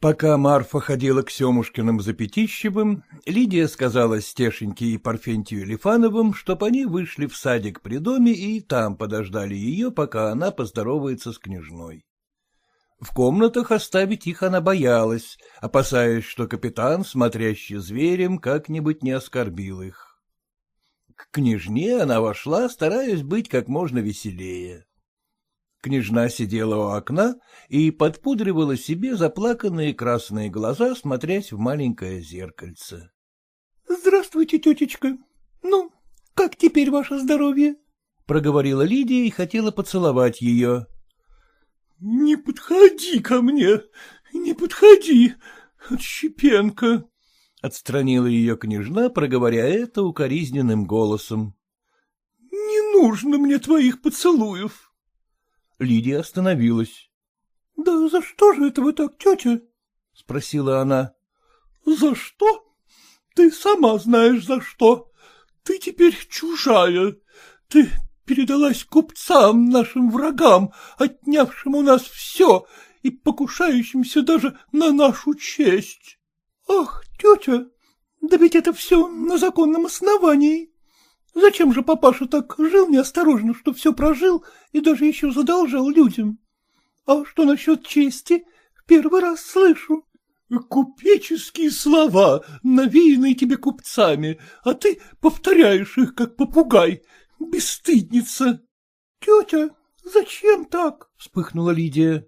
Пока Марфа ходила к Семушкиным за Пятищевым, Лидия сказала Стешеньке и Парфентию Лифановым, чтоб они вышли в садик при доме и там подождали ее, пока она поздоровается с княжной. В комнатах оставить их она боялась, опасаясь, что капитан, смотрящий зверем, как-нибудь не оскорбил их. К княжне она вошла, стараясь быть как можно веселее. Княжна сидела у окна и подпудривала себе заплаканные красные глаза, смотрясь в маленькое зеркальце. — Здравствуйте, тетечка. Ну, как теперь ваше здоровье? — проговорила Лидия и хотела поцеловать ее. — Не подходи ко мне, не подходи, отщепенка! — отстранила ее княжна, проговоря это укоризненным голосом. — Не нужно мне твоих поцелуев. Лидия остановилась. — Да за что же это вы так, тетя? — спросила она. — За что? Ты сама знаешь, за что. Ты теперь чужая. Ты передалась купцам, нашим врагам, отнявшим у нас все и покушающимся даже на нашу честь. Ах, тетя, да ведь это все на законном основании. Зачем же папаша так жил неосторожно, что все прожил и даже еще задолжал людям? А что насчет чести, первый раз слышу. Купеческие слова, навеянные тебе купцами, а ты повторяешь их, как попугай. Бесстыдница. Тетя, зачем так? Вспыхнула Лидия.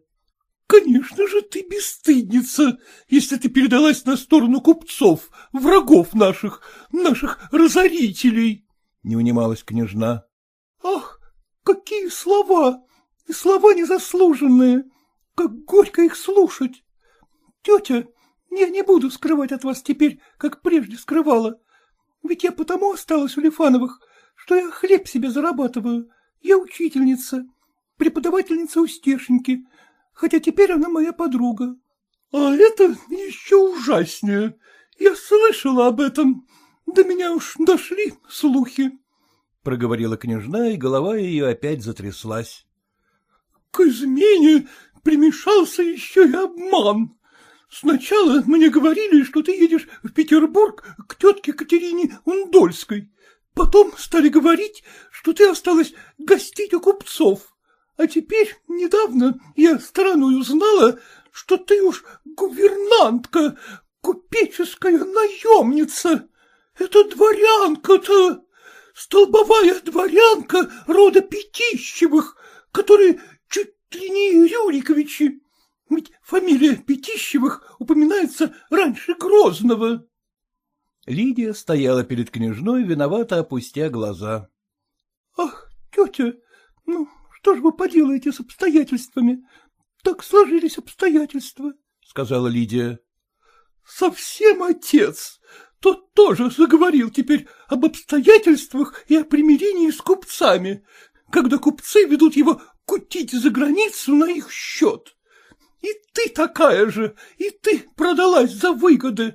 Конечно же ты бесстыдница, если ты передалась на сторону купцов, врагов наших, наших разорителей. — не унималась княжна. — Ах, какие слова! И слова незаслуженные! Как горько их слушать! Тетя, я не буду скрывать от вас теперь, как прежде скрывала. Ведь я потому осталась у Лифановых, что я хлеб себе зарабатываю. Я учительница, преподавательница у Стешеньки, хотя теперь она моя подруга. А это еще ужаснее. Я слышала об этом. До меня уж дошли слухи. — проговорила княжна, и голова ее опять затряслась. — К измене примешался еще и обман. Сначала мне говорили, что ты едешь в Петербург к тетке Катерине Ундольской. Потом стали говорить, что ты осталась гостить у купцов. А теперь недавно я стороной узнала, что ты уж гувернантка, купеческая наемница. Это дворянка-то, столбовая дворянка рода Пятищевых, которые чуть ли не Рюриковичи. Ведь фамилия Пятищевых упоминается раньше Грозного. Лидия стояла перед княжной, виновато опустя глаза. — Ах, тетя, ну что ж вы поделаете с обстоятельствами? Так сложились обстоятельства, — сказала Лидия. — Совсем отец, тот тоже заговорил теперь об обстоятельствах и о примирении с купцами, когда купцы ведут его кутить за границу на их счет. И ты такая же, и ты продалась за выгоды.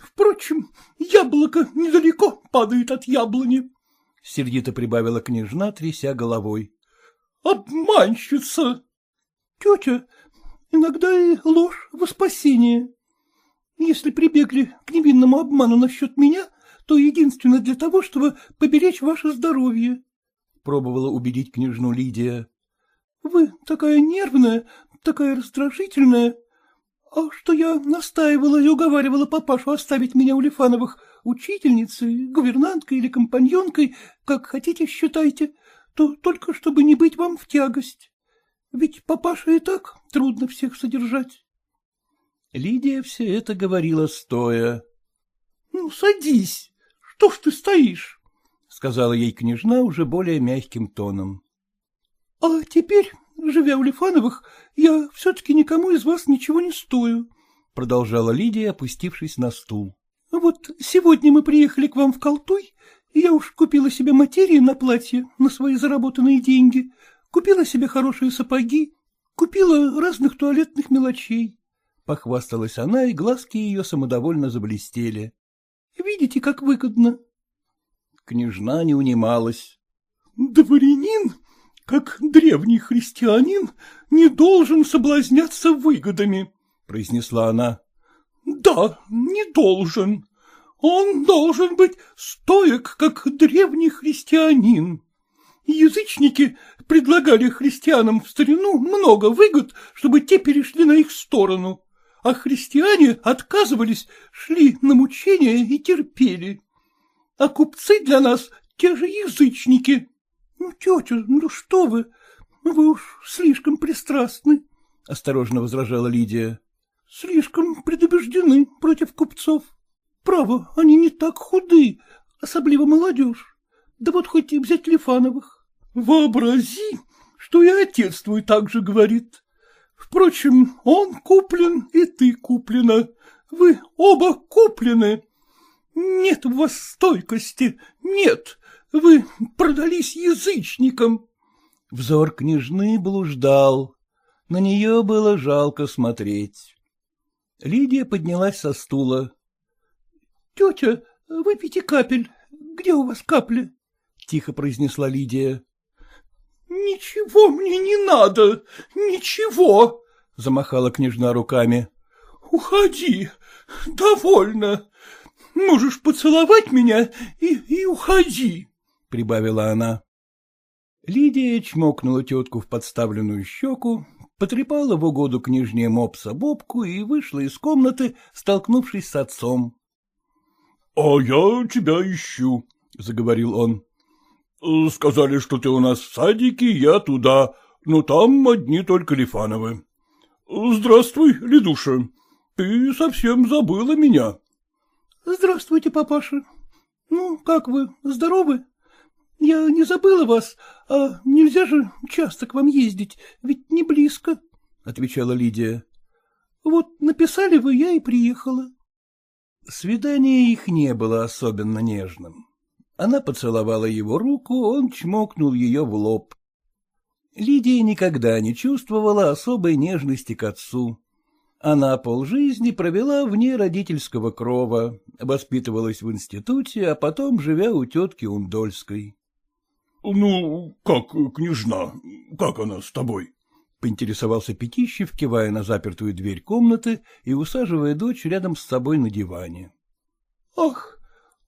Впрочем, яблоко недалеко падает от яблони. — сердито прибавила княжна, тряся головой. — Обманщица! — Тетя, иногда и ложь во спасение. Если прибегли к невинному обману насчет меня, то единственно для того, чтобы поберечь ваше здоровье. Пробовала убедить княжну Лидия. — Вы такая нервная, такая раздражительная. — А что я настаивала и уговаривала папашу оставить меня у Лифановых учительницей, гувернанткой или компаньонкой, как хотите считайте, то только чтобы не быть вам в тягость. Ведь папаша и так трудно всех содержать. Лидия все это говорила стоя. — Ну, садись. Что ж ты стоишь? — сказала ей княжна уже более мягким тоном. — А теперь, живя у Лифановых, я все-таки никому из вас ничего не стою, — продолжала Лидия, опустившись на стул. — Вот сегодня мы приехали к вам в Колтуй, и я уж купила себе материи на платье на свои заработанные деньги, купила себе хорошие сапоги, купила разных туалетных мелочей. Похвасталась она, и глазки ее самодовольно заблестели. — Видите, как выгодно. Княжна не унималась. — Дворянин, как древний христианин, не должен соблазняться выгодами, — произнесла она. — Да, не должен. Он должен быть стоек, как древний христианин. Язычники предлагали христианам в старину много выгод, чтобы те перешли на их сторону, а христиане отказывались, шли на мучения и терпели. А купцы для нас те же язычники. Ну, тетя, ну что вы, вы уж слишком пристрастны, — осторожно возражала Лидия. — Слишком предубеждены против купцов. Право, они не так худы, особливо молодежь. Да вот хоть и взять Лифановых. Вообрази, что и отец твой так же говорит. Впрочем, он куплен, и ты куплена. Вы оба куплены. Нет в вас стойкости, нет. Вы продались язычникам. Взор княжны блуждал. На нее было жалко смотреть. Лидия поднялась со стула. — Тетя, выпейте капель. Где у вас капли? — тихо произнесла Лидия. — Ничего мне не надо, ничего, — замахала княжна руками. — Уходи, довольно. Можешь поцеловать меня и, и уходи, — прибавила она. Лидия чмокнула тетку в подставленную щеку, потрепала в угоду княжне мопса Бобку и вышла из комнаты, столкнувшись с отцом. — А я тебя ищу, — заговорил он. — Сказали, что ты у нас в садике, я туда, но там одни только Лифановы. — Здравствуй, Ледуша, ты совсем забыла меня. — Здравствуйте, папаша. Ну, как вы, здоровы? Я не забыла вас, а нельзя же часто к вам ездить, ведь не близко, — отвечала Лидия. — Вот написали вы, я и приехала. Свидание их не было особенно нежным. Она поцеловала его руку, он чмокнул ее в лоб. Лидия никогда не чувствовала особой нежности к отцу. Она полжизни провела вне родительского крова, воспитывалась в институте, а потом живя у тетки Ундольской. — Ну, как княжна, как она с тобой? — поинтересовался Пятищев, кивая на запертую дверь комнаты и усаживая дочь рядом с собой на диване. — Ах,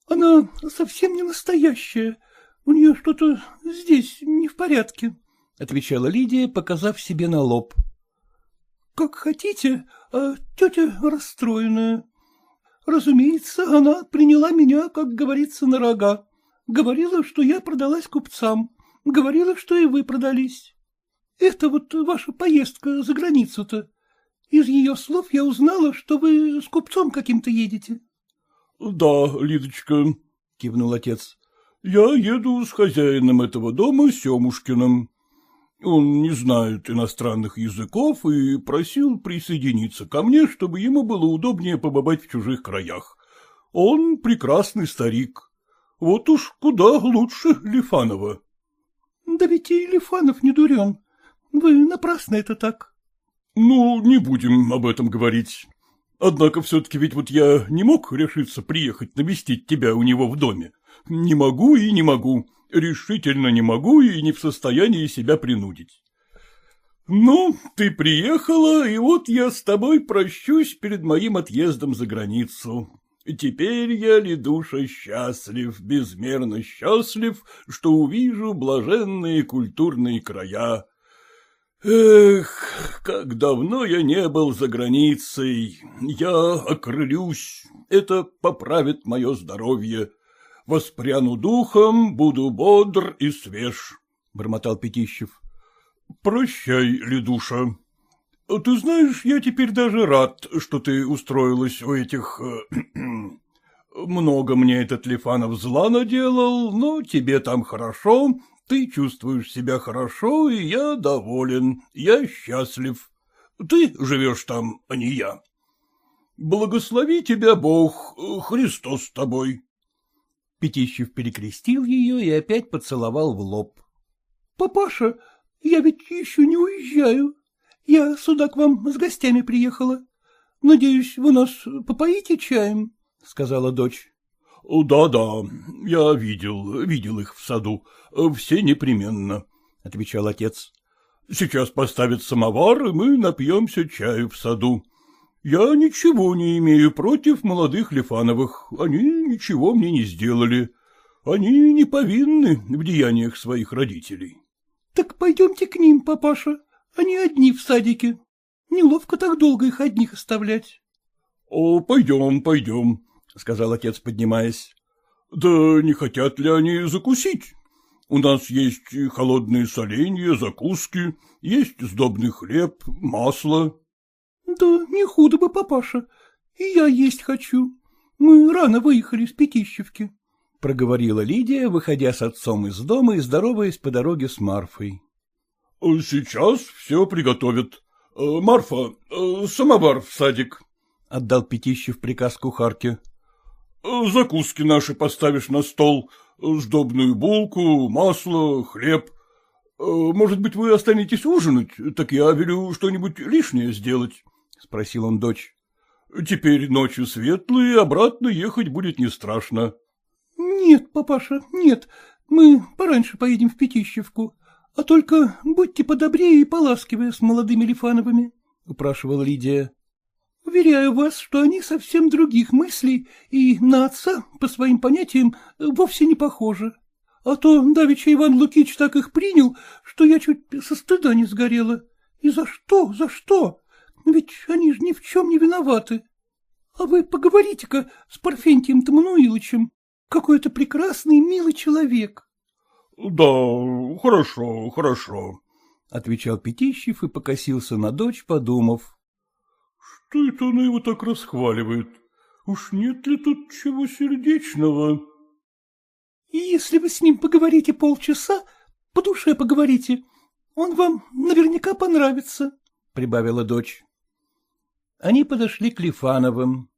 она совсем не настоящая. У нее что-то здесь не в порядке, — отвечала Лидия, показав себе на лоб. — Как хотите, а тетя расстроенная. Разумеется, она приняла меня, как говорится, на рога. Говорила, что я продалась купцам. Говорила, что и вы продались. Это вот ваша поездка за границу-то. Из ее слов я узнала, что вы с купцом каким-то едете. — Да, Лидочка, — кивнул отец, — я еду с хозяином этого дома, Семушкиным. Он не знает иностранных языков и просил присоединиться ко мне, чтобы ему было удобнее побывать в чужих краях. Он прекрасный старик. Вот уж куда лучше Лифанова. — Да ведь и Лифанов не дурен. Вы напрасно это так. — Ну, не будем об этом говорить. Однако все-таки ведь вот я не мог решиться приехать навестить тебя у него в доме. Не могу и не могу, решительно не могу и не в состоянии себя принудить. Ну, ты приехала, и вот я с тобой прощусь перед моим отъездом за границу. Теперь я, Ледуша, счастлив, безмерно счастлив, что увижу блаженные культурные края. Эх, как давно я не был за границей. Я окрылюсь. Это поправит мое здоровье. Воспряну духом, буду бодр и свеж, — бормотал Пятищев. — Прощай, Ледуша. Ты знаешь, я теперь даже рад, что ты устроилась у этих... Э, много мне этот Лифанов зла наделал, но тебе там хорошо, ты чувствуешь себя хорошо, и я доволен, я счастлив. Ты живешь там, а не я. Благослови тебя Бог, Христос с тобой. Пятищев перекрестил ее и опять поцеловал в лоб. — Папаша, я ведь еще не уезжаю. Я сюда к вам с гостями приехала. Надеюсь, вы нас попоите чаем? — сказала дочь. Да — Да-да, я видел, видел их в саду. Все непременно, — отвечал отец. — Сейчас поставят самовар, и мы напьемся чаю в саду. Я ничего не имею против молодых Лифановых, они ничего мне не сделали. Они не повинны в деяниях своих родителей. — Так пойдемте к ним, папаша, они одни в садике. Неловко так долго их одних оставлять. — О, пойдем, пойдем, — сказал отец, поднимаясь. — Да не хотят ли они закусить? У нас есть холодные соленья, закуски, есть сдобный хлеб, масло. — Да не худо бы, папаша, и я есть хочу. Мы рано выехали с Пятищевки, — проговорила Лидия, выходя с отцом из дома и здороваясь по дороге с Марфой. — Сейчас все приготовят. Марфа, самовар в садик, — отдал Пятищев приказ кухарке. — Закуски наши поставишь на стол, сдобную булку, масло, хлеб. Может быть, вы останетесь ужинать, так я велю что-нибудь лишнее сделать, — спросил он дочь. — Теперь ночью светлые, обратно ехать будет не страшно. — Нет, папаша, нет, мы пораньше поедем в Пятищевку, а только будьте подобрее и поласкивее с молодыми Лифановыми, — упрашивала Лидия. Уверяю вас, что они совсем других мыслей и на отца, по своим понятиям, вовсе не похожи. А то давеча Иван Лукич так их принял, что я чуть со стыда не сгорела. И за что, за что? Ведь они же ни в чем не виноваты. А вы поговорите-ка с Парфентием Тамануиловичем. Какой это прекрасный, милый человек. — Да, хорошо, хорошо, — отвечал Пятищев и покосился на дочь, подумав. Что это она его так расхваливает? Уж нет ли тут чего сердечного? — Если вы с ним поговорите полчаса, по душе поговорите, он вам наверняка понравится, — прибавила дочь. Они подошли к Лифановым.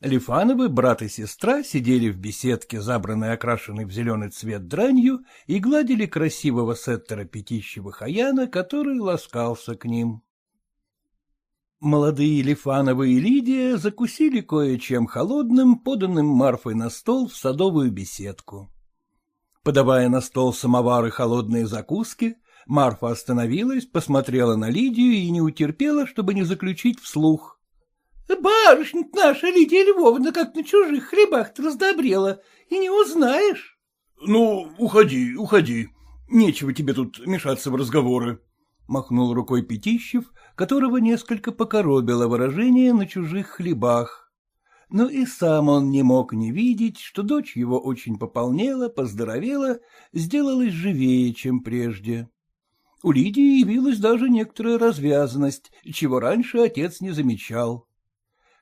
Лифановы, брат и сестра, сидели в беседке, забранной окрашенной в зеленый цвет дранью, и гладили красивого сеттера Пятищева Хаяна, который ласкался к ним. Молодые Лифановы и Лидия закусили кое-чем холодным, поданным Марфой на стол в садовую беседку. Подавая на стол самовары холодные закуски, Марфа остановилась, посмотрела на Лидию и не утерпела, чтобы не заключить вслух. — Барышня наша Лидия Львовна как на чужих хлебах-то раздобрела, и не узнаешь. — Ну, уходи, уходи. Нечего тебе тут мешаться в разговоры, — махнул рукой Пятищев, которого несколько покоробило выражение на чужих хлебах. Но и сам он не мог не видеть, что дочь его очень пополнела, поздоровела, сделалась живее, чем прежде. У Лидии явилась даже некоторая развязанность, чего раньше отец не замечал.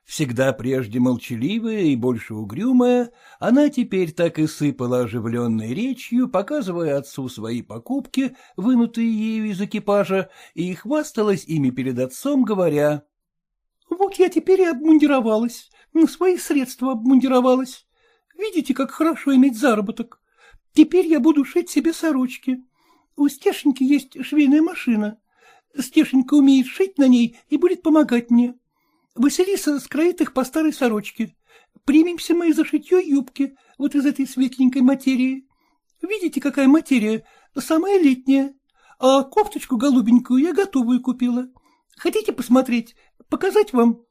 Всегда прежде молчаливая и больше угрюмая, она теперь так и сыпала оживленной речью, показывая отцу свои покупки, вынутые ею из экипажа, и хвасталась ими перед отцом, говоря. — Вот я теперь и обмундировалась, на свои средства обмундировалась. Видите, как хорошо иметь заработок. Теперь я буду шить себе сорочки. У Стешеньки есть швейная машина. Стешенька умеет шить на ней и будет помогать мне. Василиса скроит их по старой сорочке. Примемся мы за шитье юбки, вот из этой светленькой материи. Видите, какая материя? Самая летняя. А кофточку голубенькую я готовую купила. Хотите посмотреть? Показать вам?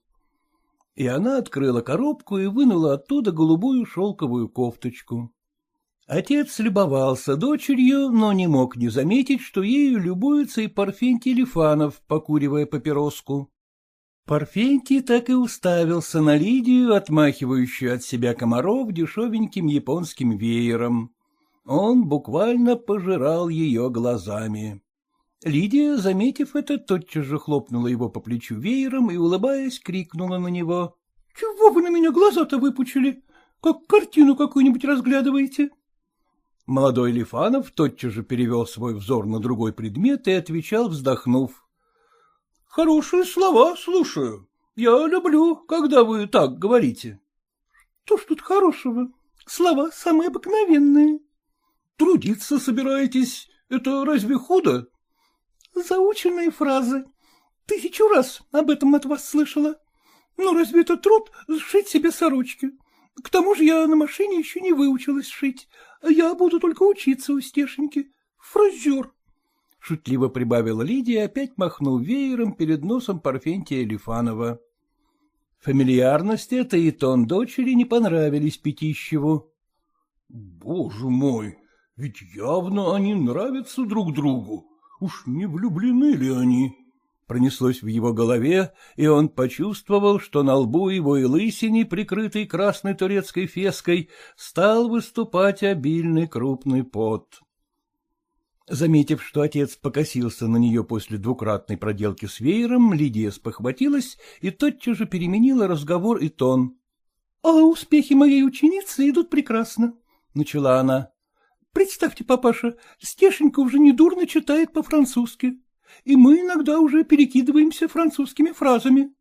И она открыла коробку и вынула оттуда голубую шелковую кофточку. Отец любовался дочерью, но не мог не заметить, что ею любуется и Парфентий Лифанов, покуривая папироску. Парфентий так и уставился на Лидию, отмахивающую от себя комаров дешевеньким японским веером. Он буквально пожирал ее глазами. Лидия, заметив это, тотчас же хлопнула его по плечу веером и, улыбаясь, крикнула на него. — Чего вы на меня глаза-то выпучили? Как картину какую-нибудь разглядываете? Молодой Лифанов тотчас же перевел свой взор на другой предмет и отвечал, вздохнув. — Хорошие слова слушаю. Я люблю, когда вы так говорите. — Что ж тут хорошего? Слова самые обыкновенные. — Трудиться собираетесь? Это разве худо? Заученные фразы. Тысячу раз об этом от вас слышала. Ну, разве это труд сшить себе сорочки? К тому же я на машине еще не выучилась шить. Я буду только учиться у Стешеньки. Фразер. Шутливо прибавила Лидия, опять махнув веером перед носом Парфентия Лифанова. Фамильярность эта и тон дочери не понравились Пятищеву. — Боже мой, ведь явно они нравятся друг другу. Уж не влюблены ли они? Пронеслось в его голове, и он почувствовал, что на лбу его и лысине, прикрытой красной турецкой феской, стал выступать обильный крупный пот. Заметив, что отец покосился на нее после двукратной проделки с веером, Лидия спохватилась и тотчас же переменила разговор и тон. — А успехи моей ученицы идут прекрасно, — начала она. Представьте, папаша, Стешенька уже недурно читает по-французски, и мы иногда уже перекидываемся французскими фразами.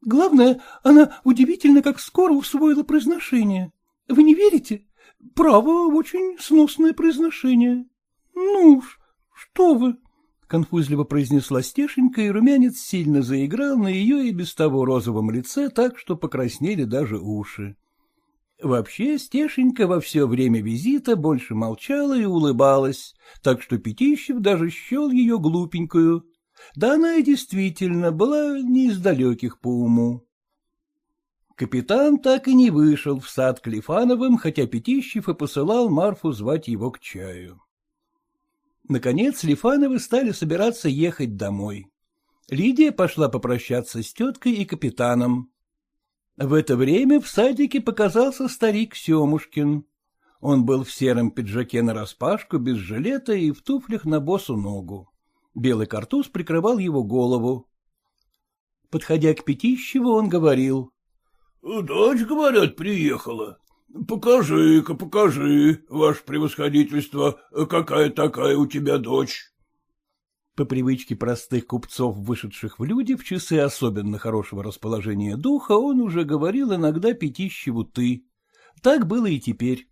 Главное, она удивительно, как скоро усвоила произношение. Вы не верите? Право, очень сносное произношение. Ну уж, что вы, — конфузливо произнесла Стешенька, и румянец сильно заиграл на ее и без того розовом лице так, что покраснели даже уши. Вообще Стешенька во все время визита больше молчала и улыбалась, так что Пятищев даже счел ее глупенькую. Да она и действительно была не из далеких по уму. Капитан так и не вышел в сад Клифановым, хотя Пятищев и посылал Марфу звать его к чаю. Наконец Лифановы стали собираться ехать домой. Лидия пошла попрощаться с теткой и капитаном. В это время в садике показался старик Семушкин. Он был в сером пиджаке нараспашку, без жилета и в туфлях на босу ногу. Белый картуз прикрывал его голову. Подходя к Пятищеву, он говорил. — Дочь, говорят, приехала. Покажи-ка, покажи, ваше превосходительство, какая такая у тебя дочь. По привычке простых купцов, вышедших в люди, в часы особенно хорошего расположения духа, он уже говорил иногда Пятищеву «ты». Так было и теперь.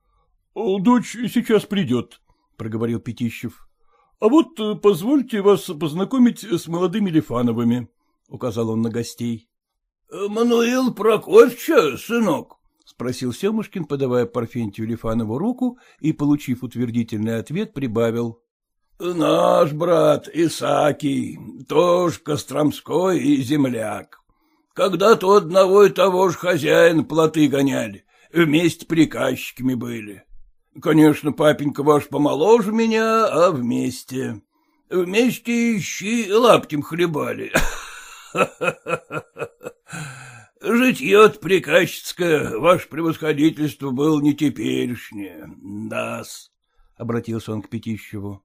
— Дочь сейчас придет, — проговорил Пятищев. — А вот э, позвольте вас познакомить с молодыми Лифановыми, — указал он на гостей. — Мануил Прокофьевича, сынок? — спросил Семушкин, подавая Парфентию Лифанову руку и, получив утвердительный ответ, прибавил. Наш брат Исакий, тоже Костромской и земляк. Когда-то одного и того же хозяина плоты гоняли, вместе приказчиками были. Конечно, папенька ваш помоложе меня, а вместе. Вместе ищи лаптем хлебали. Житье-то приказчицкое, ваше превосходительство, было не теперешнее, да-с, — обратился он к Пятищеву.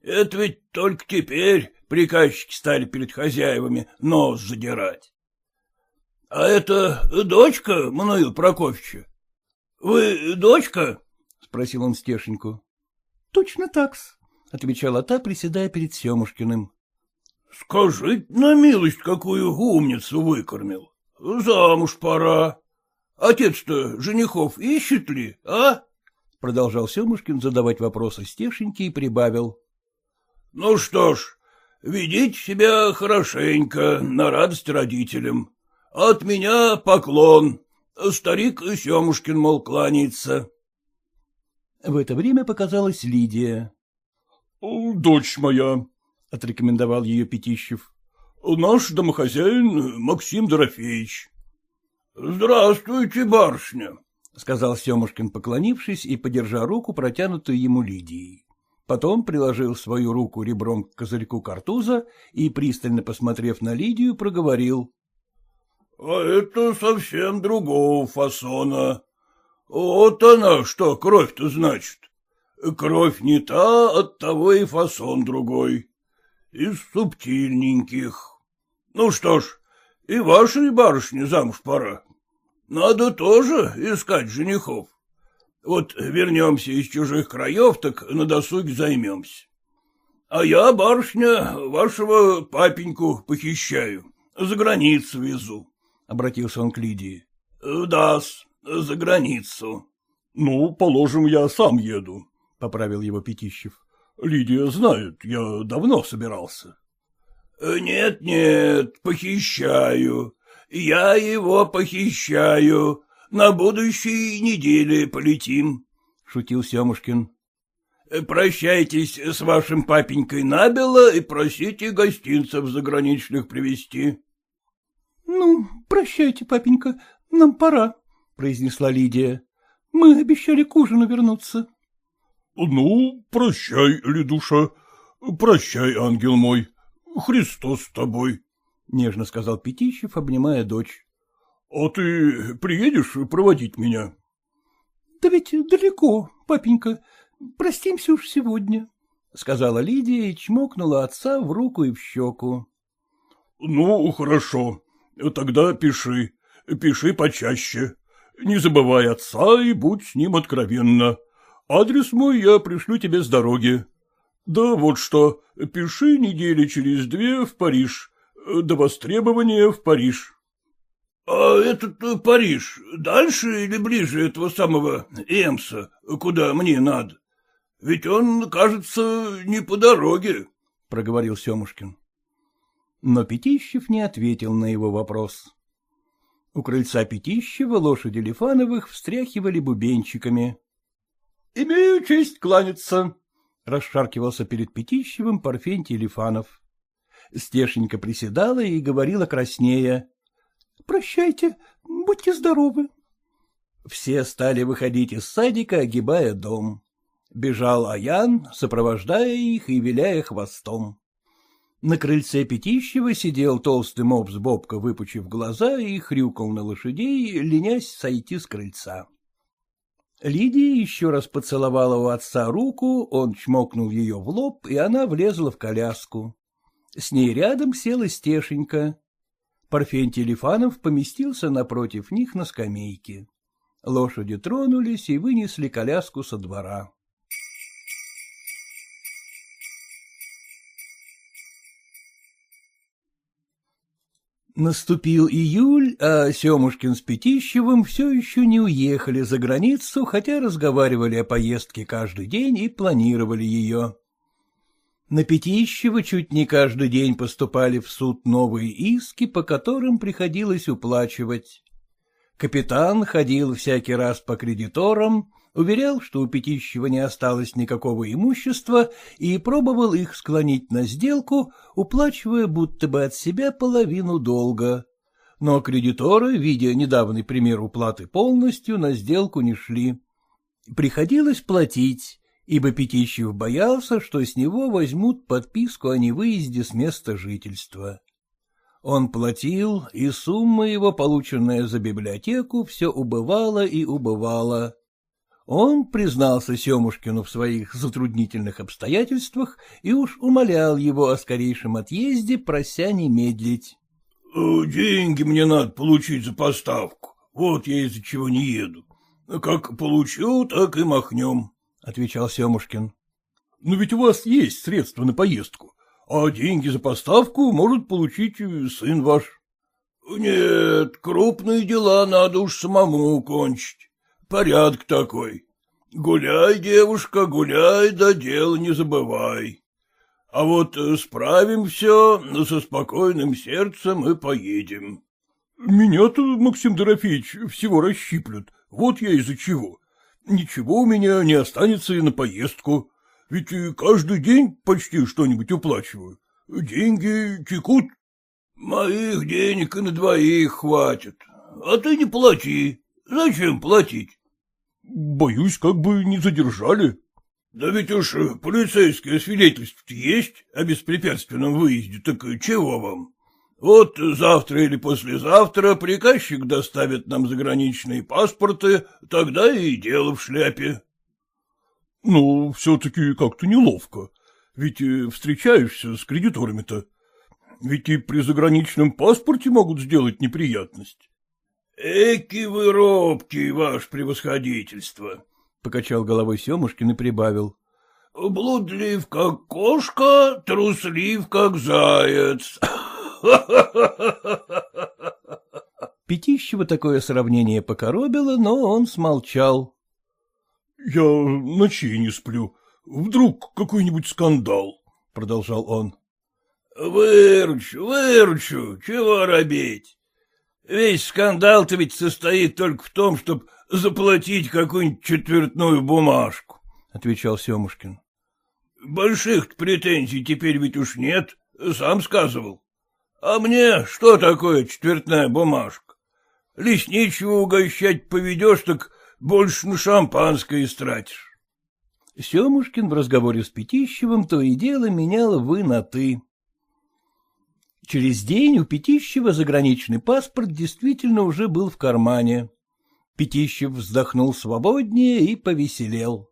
Это ведь только теперь приказчики стали перед хозяевами нос задирать. — А это дочка Мануил Прокофьевича? — Вы дочка? — спросил он Стешеньку. — Точно так-с, — отвечала та, приседая перед Семушкиным. — Скажи на милость, какую умницу выкормил. Замуж пора. Отец-то женихов ищет ли, а? Продолжал Семушкин задавать вопросы Стешеньке и прибавил. — Ну что ж, ведите себя хорошенько, на радость родителям. От меня поклон. Старик Семушкин, мол, кланяется. В это время показалась Лидия. — Дочь моя, — отрекомендовал ее Пятищев. — Наш домохозяин Максим Дорофеевич. — Здравствуйте, барышня, — сказал Семушкин, поклонившись и подержа руку, протянутую ему Лидией. Потом приложил свою руку ребром к козырьку картуза и, пристально посмотрев на Лидию, проговорил. — А это совсем другого фасона. Вот она, что кровь-то значит. Кровь не та, от того и фасон другой. Из субтильненьких. Ну что ж, и вашей барышне замуж пора. Надо тоже искать женихов. Вот вернемся из чужих краев, так на досуге займемся. А я, барышня, вашего папеньку похищаю, за границу везу, — обратился он к Лидии. — Да-с, за границу. — Ну, положим, я сам еду, — поправил его Пятищев. — Лидия знает, я давно собирался. «Нет, — Нет-нет, похищаю. Я его похищаю. На будущей неделе полетим, — шутил Семушкин. — Прощайтесь с вашим папенькой набело и просите гостинцев заграничных привезти. — Ну, прощайте, папенька, нам пора, — произнесла Лидия. — Мы обещали к ужину вернуться. — Ну, прощай, Лидуша, прощай, ангел мой, Христос с тобой, — нежно сказал Пятищев, обнимая дочь. — А ты приедешь проводить меня? — Да ведь далеко, папенька, простимся уж сегодня, — сказала Лидия и чмокнула отца в руку и в щеку. — Ну, хорошо, тогда пиши, пиши почаще. Не забывай отца и будь с ним откровенна. Адрес мой я пришлю тебе с дороги. Да вот что, пиши недели через две в Париж, до востребования в Париж. — А этот э, Париж дальше или ближе этого самого Эмса, куда мне надо? Ведь он, кажется, не по дороге, — проговорил Семушкин. Но Пятищев не ответил на его вопрос. У крыльца Пятищева лошади Лифановых встряхивали бубенчиками. — Имею честь кланяться, расшаркивался перед Пятищевым Парфентий Лифанов. Стешенька приседала и говорила краснея. — Прощайте, будьте здоровы. Все стали выходить из садика, огибая дом. Бежал Аян, сопровождая их и виляя хвостом. На крыльце Пятищева сидел толстый мопс Бобка, выпучив глаза, и хрюкал на лошадей, ленясь сойти с крыльца. Лидия еще раз поцеловала у отца руку, он чмокнул ее в лоб, и она влезла в коляску. С ней рядом села Стешенька. Парфентий Лифанов поместился напротив них на скамейке. Лошади тронулись и вынесли коляску со двора. Наступил июль, а Семушкин с Пятищевым все еще не уехали за границу, хотя разговаривали о поездке каждый день и планировали ее. На Пятищева чуть не каждый день поступали в суд новые иски, по которым приходилось уплачивать. Капитан ходил всякий раз по кредиторам, уверял, что у Пятищева не осталось никакого имущества, и пробовал их склонить на сделку, уплачивая будто бы от себя половину долга. Но кредиторы, видя недавний пример уплаты полностью, на сделку не шли. Приходилось платить, ибо Пятищев боялся, что с него возьмут подписку о невыезде с места жительства. Он платил, и сумма его, полученная за библиотеку, все убывала и убывала. Он признался Семушкину в своих затруднительных обстоятельствах и уж умолял его о скорейшем отъезде, прося не медлить. «Э, — Деньги мне надо получить за поставку, вот я из-за чего не еду. Как получу, так и махнем, — отвечал Семушкин. — Но ведь у вас есть средства на поездку, а деньги за поставку может получить сын ваш. — Нет, крупные дела надо уж самому кончить. Порядок такой. Гуляй, девушка, гуляй, да дело не забывай. А вот э, справим все, со спокойным сердцем и поедем. Меня-то, Максим Дорофеевич, всего расщиплют. Вот я из-за чего. Ничего у меня не останется и на поездку. Ведь каждый день почти что-нибудь уплачиваю. Деньги текут. Моих денег и на двоих хватит. А ты не плати. Зачем платить? Боюсь, как бы не задержали. — Да ведь уж полицейское свидетельство есть о беспрепятственном выезде, так чего вам? Вот завтра или послезавтра приказчик доставит нам заграничные паспорты, тогда и дело в шляпе. — Ну, все-таки как-то неловко. Ведь э, встречаешься с кредиторами-то. Ведь и при заграничном паспорте могут сделать неприятность. — Эки вы робкий, ваше превосходительство, — покачал головой Семушкин и прибавил. — Блудлив, как кошка, труслив, как заяц. Пятищева такое сравнение покоробило, но он смолчал. — Я ночей не сплю. Вдруг какой-нибудь скандал, — продолжал он. — Выручу, выручу, чего робеть? Весь скандал-то ведь состоит только в том, чтобы заплатить какую-нибудь четвертную бумажку, — отвечал Семушкин. — Больших претензий теперь ведь уж нет, сам сказывал. А мне что такое четвертная бумажка? Лесничего угощать поведешь, так больше на шампанское истратишь. Семушкин в разговоре с Пятищевым то и дело менял «вы» на «ты». Через день у Пятищева заграничный паспорт действительно уже был в кармане. Пятищев вздохнул свободнее и повеселел.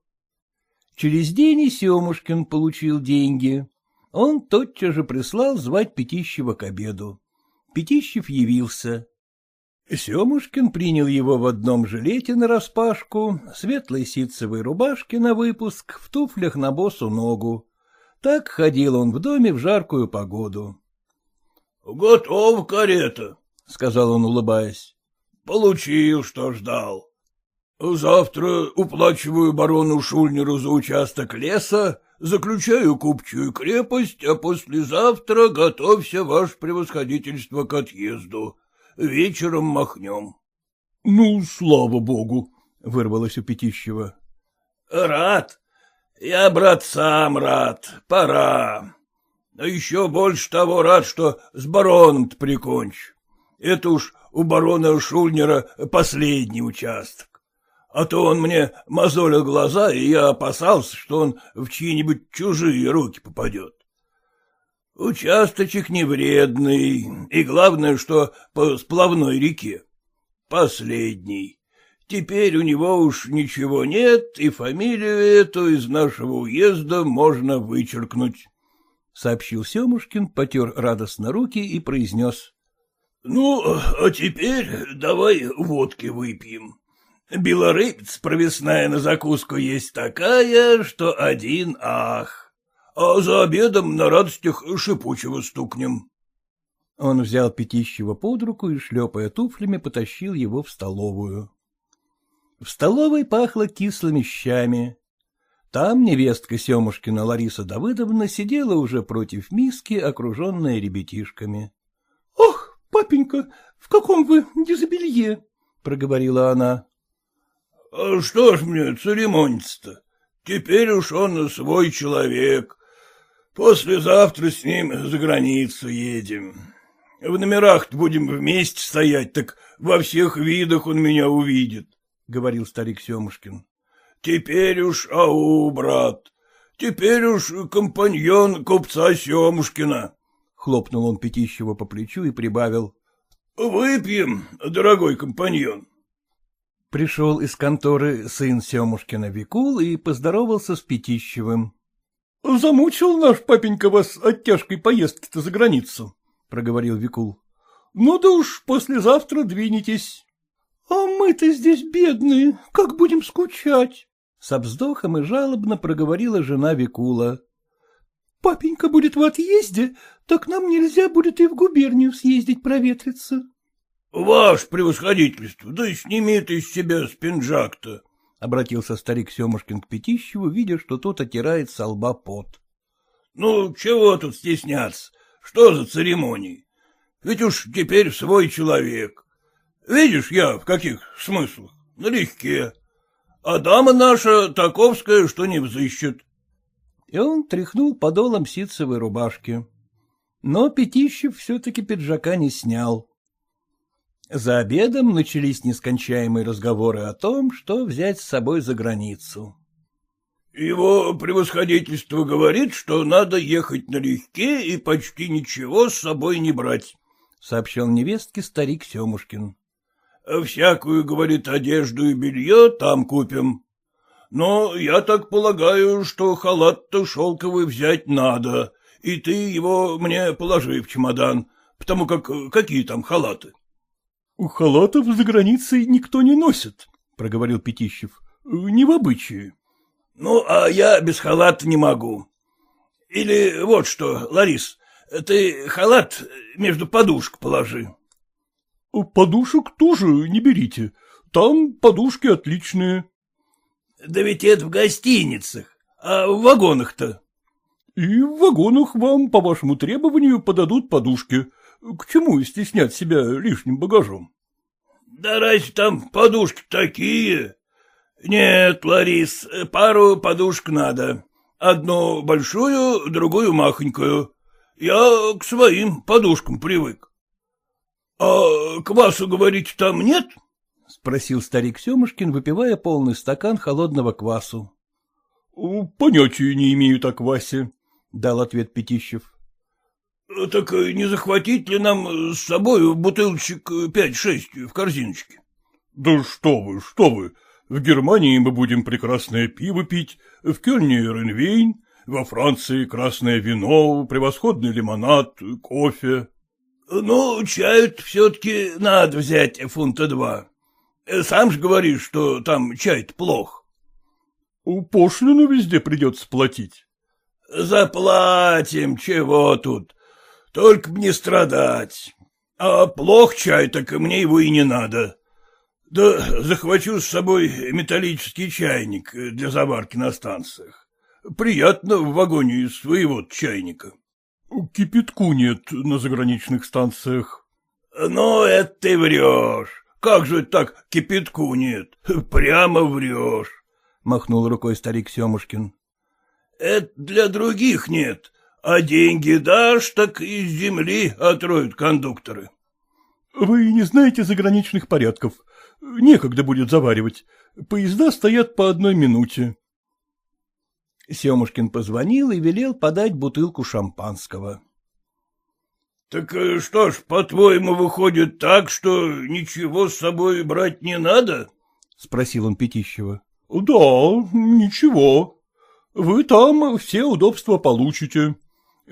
Через день и Семушкин получил деньги. Он тотчас же прислал звать Пятищева к обеду. Пятищев явился. Семушкин принял его в одном жилете нараспашку, светлой ситцевой рубашке на выпуск, в туфлях на босу ногу. Так ходил он в доме в жаркую погоду. — Готов карета, — сказал он, улыбаясь. — Получил, что ждал. Завтра уплачиваю барону Шульнеру за участок леса, заключаю купчую крепость, а послезавтра готовься, ваше превосходительство, к отъезду. Вечером махнем. — Ну, слава богу, — вырвалось у Пятищева. — Рад. Я, брат, сам рад. Пора. А еще больше того рад, что с бароном-то прикончу. Это уж у барона Шульнера последний участок. А то он мне мозолил глаза, и я опасался, что он в чьи-нибудь чужие руки попадет. Участочек не вредный, и главное, что по сплавной реке. Последний. Теперь у него уж ничего нет, и фамилию эту из нашего уезда можно вычеркнуть, — сообщил Семушкин, потер радостно руки и произнес. — Ну, а теперь давай водки выпьем. Белорыбец провесная на закуску есть такая, что один ах а за обедом на радостях шипучего стукнем. Он взял Пятищева под руку и, шлепая туфлями, потащил его в столовую. В столовой пахло кислыми щами. Там невестка Семушкина Лариса Давыдовна сидела уже против миски, окруженная ребятишками. — Ох, папенька, в каком вы дизобелье? — проговорила она. — А что ж мне церемониться-то? Теперь уж он свой человек, Послезавтра с ним за границу едем. В номерах будем вместе стоять, так во всех видах он меня увидит, — говорил старик Семушкин. — Теперь уж ау, брат, теперь уж компаньон купца Семушкина. Хлопнул он Пятищева по плечу и прибавил. — Выпьем, дорогой компаньон. Пришел из конторы сын Семушкина Викул и поздоровался с Пятищевым. — Замучил наш папенька вас от тяжкой поездки-то за границу, — проговорил Викул. — Ну да уж послезавтра двинетесь. — А мы-то здесь бедные, как будем скучать? Со вздохом и жалобно проговорила жена Викула. — Папенька будет в отъезде, так нам нельзя будет и в губернию съездить проветриться. — Ваше превосходительство, да сними ты из себя спинджак-то, — обратился старик Семушкин к Пятищеву, видя, что тот отирает со лба пот. — Ну, чего тут стесняться? Что за церемонии? Ведь уж теперь свой человек. Видишь, я в каких смыслах? Налегке. А дама наша таковская, что не взыщет. И он тряхнул подолом ситцевой рубашки. Но Пятищев все-таки пиджака не снял. За обедом начались нескончаемые разговоры о том, что взять с собой за границу. — Его превосходительство говорит, что надо ехать налегке и почти ничего с собой не брать, — сообщал невестке старик Семушкин. — Всякую, говорит, одежду и белье там купим. Но я так полагаю, что халат-то шелковый взять надо, и ты его мне положи в чемодан, потому как какие там халаты? —— Халатов за границей никто не носит, — проговорил Пятищев. — Не в обычае. — Ну, а я без халата не могу. Или вот что, Ларис, ты халат между подушек положи. — Подушек тоже не берите. Там подушки отличные. — Да ведь это в гостиницах, а в вагонах-то. — И в вагонах вам, по вашему требованию, подадут подушки. К чему стеснять себя лишним багажом? — Да разве там подушки такие? Нет, Ларис, пару подушек надо. Одну большую, другую махонькую. Я к своим подушкам привык. — А квасу, говорите, там нет? — спросил старик Семушкин, выпивая полный стакан холодного квасу. — Понятия не имею о квасе, — дал ответ Пятищев. — Так не захватить ли нам с собой бутылочек пять-шесть в корзиночке? — Да что вы, что вы! В Германии мы будем прекрасное пиво пить, в Кёльне Ренвейн, во Франции красное вино, превосходный лимонад, кофе. — Ну, чаю все-таки надо взять фунта два. Сам же говоришь, что там чай-то плох. — Пошлину везде придется платить. — Заплатим, чего тут. Только б не страдать. А плох чай, так мне его и не надо. Да захвачу с собой металлический чайник для заварки на станциях. Приятно в вагоне из своего чайника. Кипятку нет на заграничных станциях. Ну, это ты врешь. Как же так кипятку нет? Прямо врешь. Махнул рукой старик Семушкин. Это для других нет, а деньги дашь, так из земли отроют кондукторы. — Вы не знаете заграничных порядков. Некогда будет заваривать. Поезда стоят по одной минуте. Семушкин позвонил и велел подать бутылку шампанского. — Так э, что ж, по-твоему, выходит так, что ничего с собой брать не надо? — спросил он Пятищева. — Да, ничего. Вы там все удобства получите.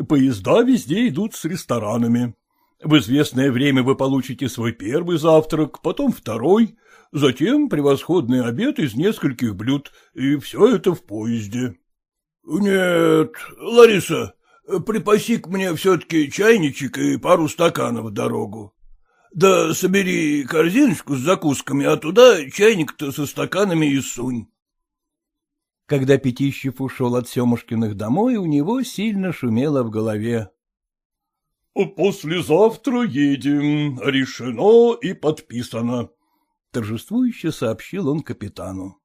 Поезда везде идут с ресторанами. В известное время вы получите свой первый завтрак, потом второй, затем превосходный обед из нескольких блюд, и все это в поезде. — Нет, Лариса, припаси к мне все-таки чайничек и пару стаканов в дорогу. Да собери корзиночку с закусками, а туда чайник-то со стаканами и сунь. Когда Пятищев ушел от Семушкиных домой, у него сильно шумело в голове. — Послезавтра едем, решено и подписано, — торжествующе сообщил он капитану.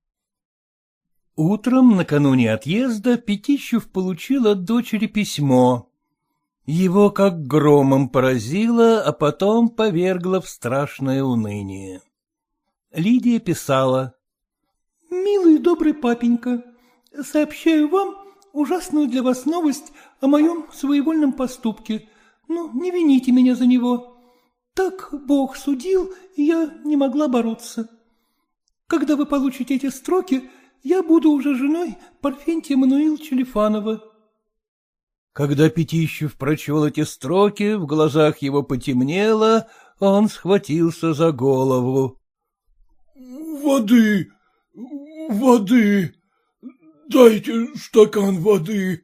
Утром, накануне отъезда, Пятищев получил от дочери письмо. Его как громом поразило, а потом повергло в страшное уныние. Лидия писала. — Милый добрый папенька, Сообщаю вам ужасную для вас новость о моем своевольном поступке. Ну, не вините меня за него. Так Бог судил, и я не могла бороться. Когда вы получите эти строки, я буду уже женой Парфентия Мануиловича Лифанова. Когда Пятищев прочел эти строки, в глазах его потемнело, он схватился за голову. — Воды! Воды! Дайте стакан воды.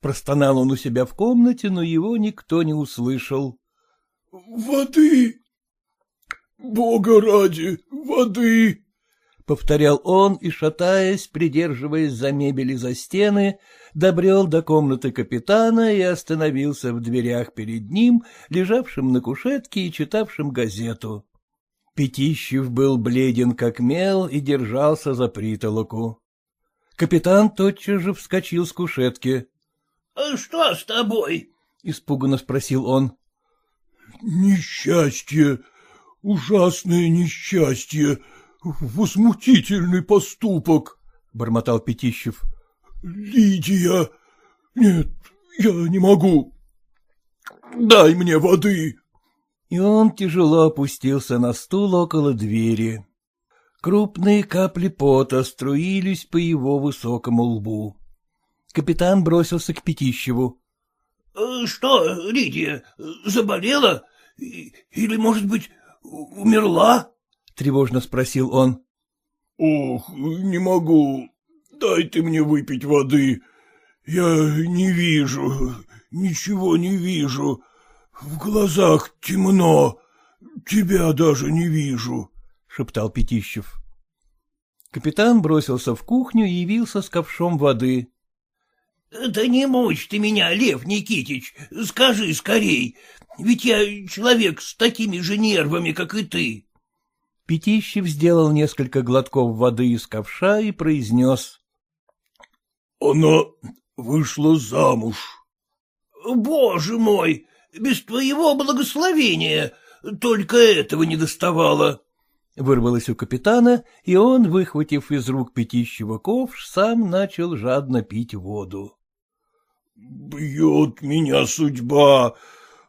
Простонал он у себя в комнате, но его никто не услышал. — Воды! Бога ради, воды! — повторял он и, шатаясь, придерживаясь за мебели за стены, добрел до комнаты капитана и остановился в дверях перед ним, лежавшим на кушетке и читавшим газету. Пятищев был бледен как мел и держался за притолоку. Капитан тотчас же вскочил с кушетки. — Что с тобой? — испуганно спросил он. — Несчастье. — Ужасное несчастье, возмутительный поступок, — бормотал Пятищев. — Лидия! Нет, я не могу. Дай мне воды. И он тяжело опустился на стул около двери. Крупные капли пота струились по его высокому лбу. Капитан бросился к Пятищеву. — Что, Лидия, заболела? Или, может быть, умерла? — тревожно спросил он. — Ох, не могу. Дай ты мне выпить воды. Я не вижу, ничего не вижу. В глазах темно, тебя даже не вижу, — шептал Пятищев. Капитан бросился в кухню и явился с ковшом воды. — Да не мучь ты меня, Лев Никитич, скажи скорей, ведь я человек с такими же нервами, как и ты. Пятищев сделал несколько глотков воды из ковша и произнес. — Она вышла замуж. — Боже мой, без твоего благословения только этого не доставало. Вырвалось у капитана, и он, выхватив из рук Пятищева ковш, сам начал жадно пить воду. Бьет меня судьба,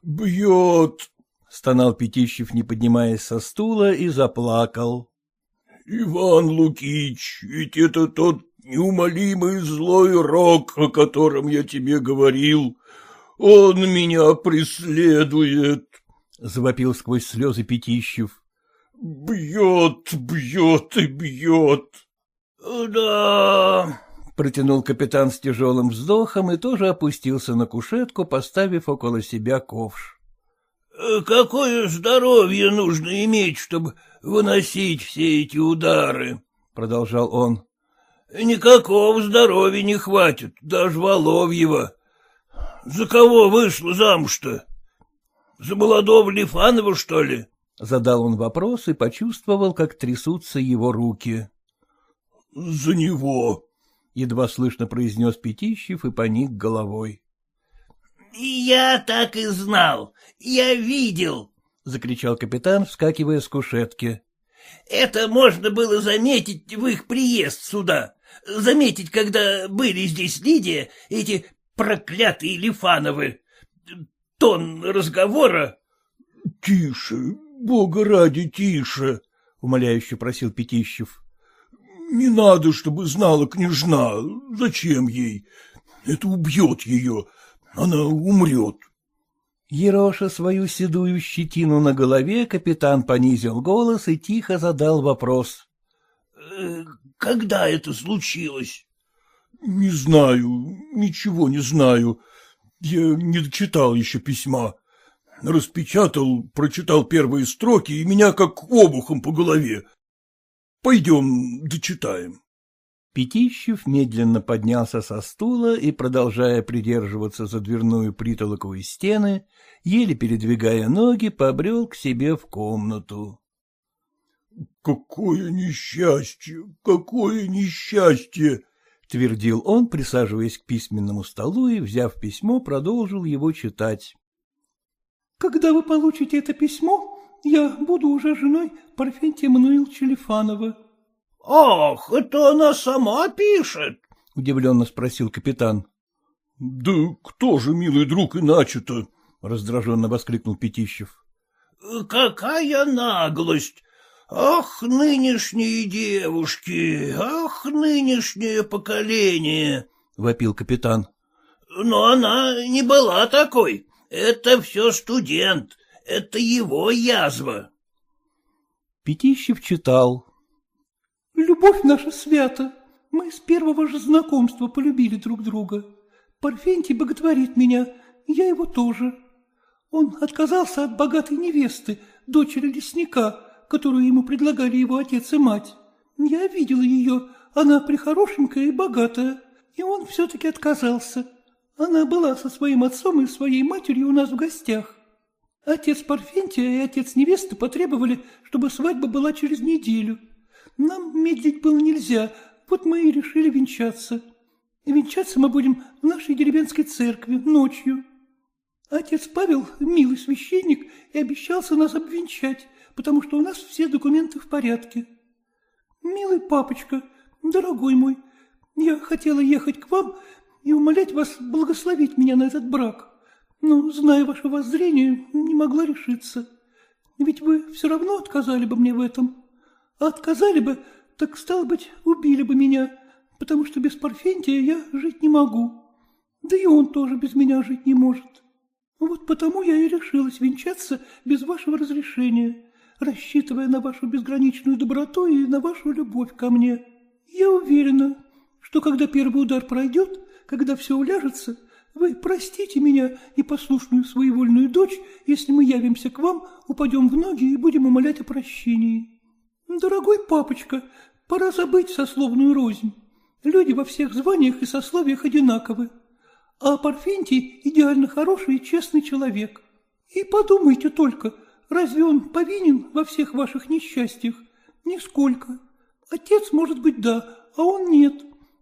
бьет, — стонал Пятищев, не поднимаясь со стула, и заплакал. — Иван Лукич, ведь это тот неумолимый злой рок, о котором я тебе говорил. Он меня преследует, — завопил сквозь слезы Пятищев. — Бьет, бьет и бьет. — Да, — протянул капитан с тяжелым вздохом и тоже опустился на кушетку, поставив около себя ковш. Э, — Какое здоровье нужно иметь, чтобы выносить все эти удары? — продолжал он. — Никакого здоровья не хватит, даже Воловьева. За кого вышла замуж-то? За молодого Лифанова, что ли? Задал он вопрос и почувствовал, как трясутся его руки. — За него, — едва слышно произнес Пятищев и поник головой. — Я так и знал, я видел, — закричал капитан, вскакивая с кушетки. — Это можно было заметить в их приезд сюда, заметить, когда были здесь Лидия, эти проклятые Лифановы. Тон разговора... — Тише, бога ради, тише, — умоляюще просил Пятищев. Не надо, чтобы знала княжна. Зачем ей? Это убьет ее. Она умрет. Ероша свою седую щетину на голове, капитан понизил голос и тихо задал вопрос. «Э, — Когда это случилось? — Не знаю, ничего не знаю. Я не дочитал еще письма. Распечатал, прочитал первые строки, и меня как обухом по голове. Пойдем дочитаем. Пятищев медленно поднялся со стула и, продолжая придерживаться за дверную притолоку из стены, еле передвигая ноги, побрел к себе в комнату. — Какое несчастье! Какое несчастье! — твердил он, присаживаясь к письменному столу и, взяв письмо, продолжил его читать. — Когда вы получите это письмо, я буду уже женой Парфентия Мануиловича Лифанова. — Ах, это она сама пишет? — удивленно спросил капитан. — Да кто же, милый друг, иначе-то? — раздраженно воскликнул Пятищев. — Какая наглость! Ах, нынешние девушки, ах, нынешнее поколение! — вопил капитан. — Но она не была такой. Это все студент, это его язва. Пятищев читал. Любовь наша свята. Мы с первого же знакомства полюбили друг друга. Парфентий боготворит меня, я его тоже. Он отказался от богатой невесты, дочери лесника, которую ему предлагали его отец и мать. Я видела ее, она прихорошенькая и богатая, и он все-таки отказался. Она была со своим отцом и своей матерью у нас в гостях. Отец Парфентия и отец невесты потребовали, чтобы свадьба была через неделю. Нам медлить было нельзя, вот мы и решили венчаться. Венчаться мы будем в нашей деревенской церкви ночью. Отец Павел, милый священник, и обещался нас обвенчать, потому что у нас все документы в порядке. Милый папочка, дорогой мой, я хотела ехать к вам и умолять вас благословить меня на этот брак, но, зная ваше воззрение, не могла решиться. Ведь вы все равно отказали бы мне в этом. Отказали бы, так, стало быть, убили бы меня, потому что без Парфентия я жить не могу. Да и он тоже без меня жить не может. Вот потому я и решилась венчаться без вашего разрешения, рассчитывая на вашу безграничную доброту и на вашу любовь ко мне. Я уверена, что когда первый удар пройдет, когда все уляжется, вы простите меня и послушную своевольную дочь, если мы явимся к вам, упадем в ноги и будем умолять о прощении. Дорогой папочка, пора забыть сословную рознь. Люди во всех званиях и сословиях одинаковы. А Парфентий идеально хороший и честный человек. И подумайте только, разве он повинен во всех ваших несчастьях? Нисколько. Отец, может быть, да, а он нет.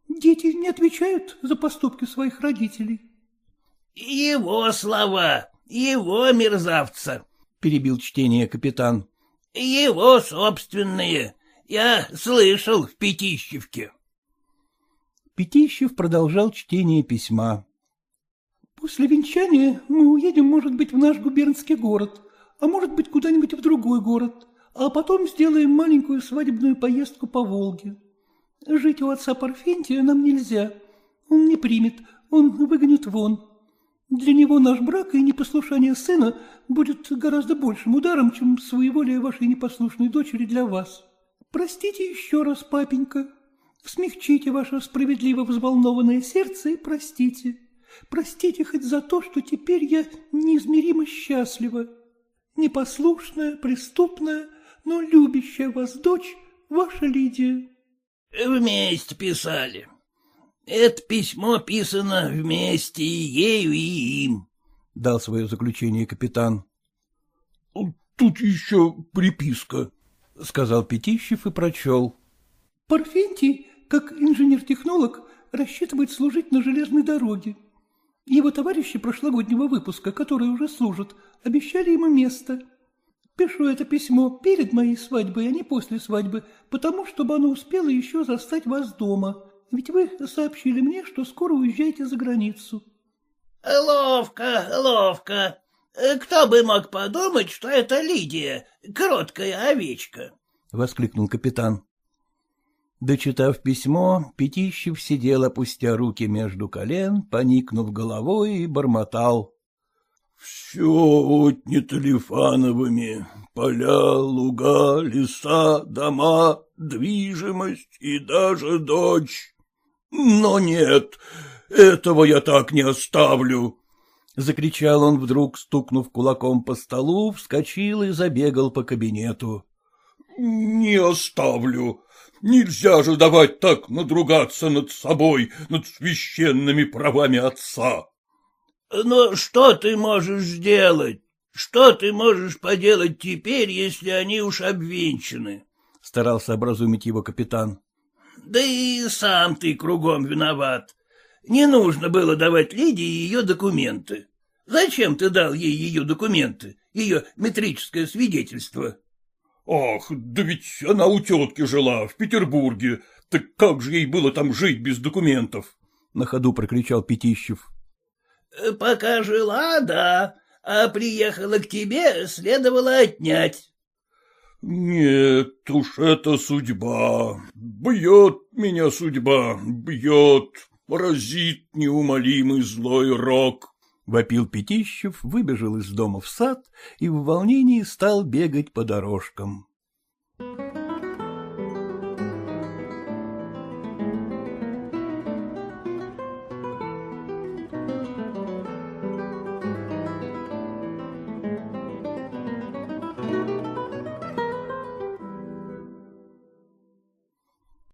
Дети не отвечают за поступки своих родителей. — Его слова, его мерзавца, — перебил чтение капитан. — Его собственные. Я слышал в Пятищевке. Пятищев продолжал чтение письма. После венчания мы уедем, может быть, в наш губернский город, а может быть, куда-нибудь в другой город, а потом сделаем маленькую свадебную поездку по Волге. Жить у отца Парфентия нам нельзя. Он не примет, он выгонит вон. Для него наш брак и непослушание сына будет гораздо большим ударом, чем своеволие вашей непослушной дочери для вас. Простите еще раз, папенька. Смягчите ваше справедливо взволнованное сердце и простите. Простите хоть за то, что теперь я неизмеримо счастлива. Непослушная, преступная, но любящая вас дочь, ваша Лидия. Вместе писали. Это письмо писано вместе и ею, и им, — дал свое заключение капитан. — Тут еще приписка, — сказал Пятищев и прочел. — Парфентий, как инженер-технолог, рассчитывает служить на железной дороге. Его товарищи прошлогоднего выпуска, которые уже служат, обещали ему место. Пишу это письмо перед моей свадьбой, а не после свадьбы, потому чтобы оно успело еще застать вас дома. Ведь вы сообщили мне, что скоро уезжаете за границу. — Ловко, ловко. Кто бы мог подумать, что это Лидия, кроткая овечка? — воскликнул капитан. Дочитав письмо, Пятищев сидел, опустя руки между колен, поникнув головой и бормотал. — Все отнято Лифановыми, поля, луга, леса, дома, движимость и даже дочь. Но нет, этого я так не оставлю. — закричал он вдруг, стукнув кулаком по столу, вскочил и забегал по кабинету. — Не оставлю. Нельзя же давать так надругаться над собой, над священными правами отца. — Но что ты можешь сделать? Что ты можешь поделать теперь, если они уж обвенчаны? — старался образумить его капитан. — Да и сам ты кругом виноват. Не нужно было давать Лидии ее документы. Зачем ты дал ей ее документы, ее метрическое свидетельство? — Ах, да ведь она у тетки жила, в Петербурге. Так как же ей было там жить без документов? — на ходу прокричал Пятищев. — Пока жила, да, а приехала к тебе, следовало отнять. — Нет уж, это судьба. Бьет меня судьба, бьет, разит неумолимый злой рок. — вопил Пятищев, выбежал из дома в сад и в волнении стал бегать по дорожкам.